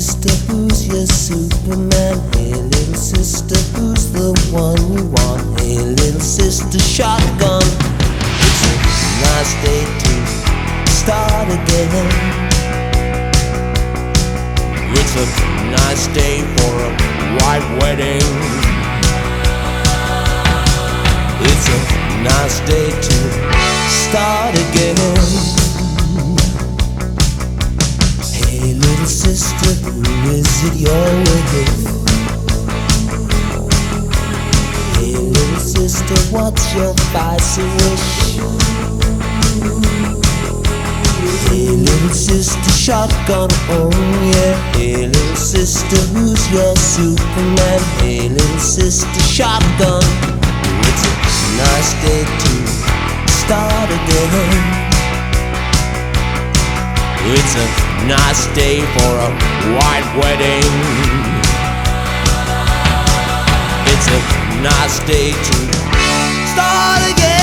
sister, who's your Superman? Hey, little sister, who's the one you want? Hey, little sister, shotgun. It's a nice day to start again. It's a nice day for a white wedding. It's a nice day to start again. Is it you're? Hey, little sister, what's your wish? Hey, little sister, shotgun, yeah. Hey, little sister, who's your Superman? Hey, little sister, shotgun. It's a nice day to start again. It's a nice day for a white wedding. It's a nice day to start again.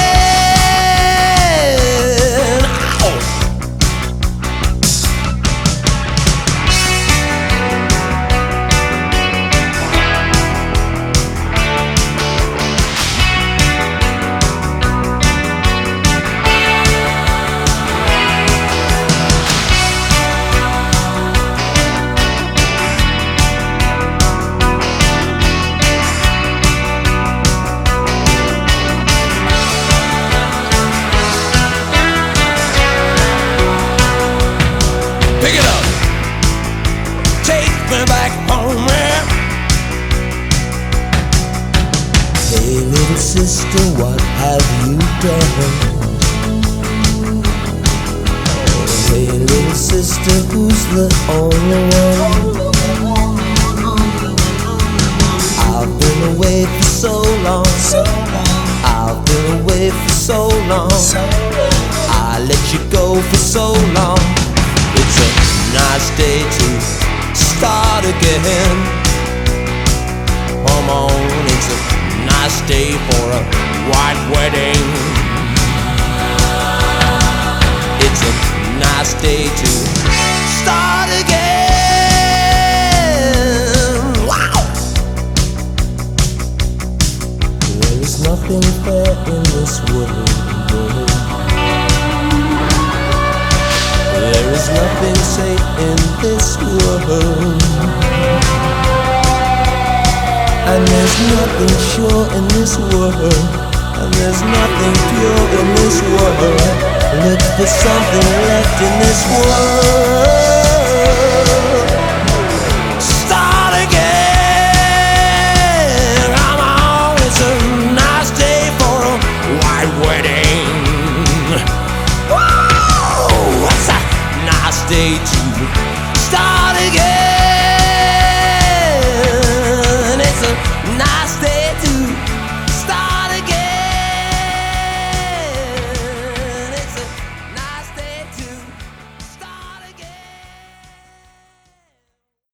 Hey, little sister, what have you done? Hey, little sister, who's the only one? I've been away for so long. I've been away for so long. I let you go for so long. It's a nice day to start again. Come on, it's a day for a white wedding. It's a nice day to start again. Wow! There is nothing fair in this world. There is nothing safe in this world. There's nothing sure in this world. And there's nothing pure in this world. Look for something left in this world.